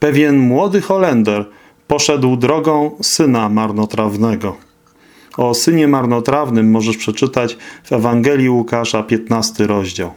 Pewien młody Holender poszedł drogą syna marnotrawnego. O synie marnotrawnym możesz przeczytać w Ewangelii Łukasza 15 rozdział.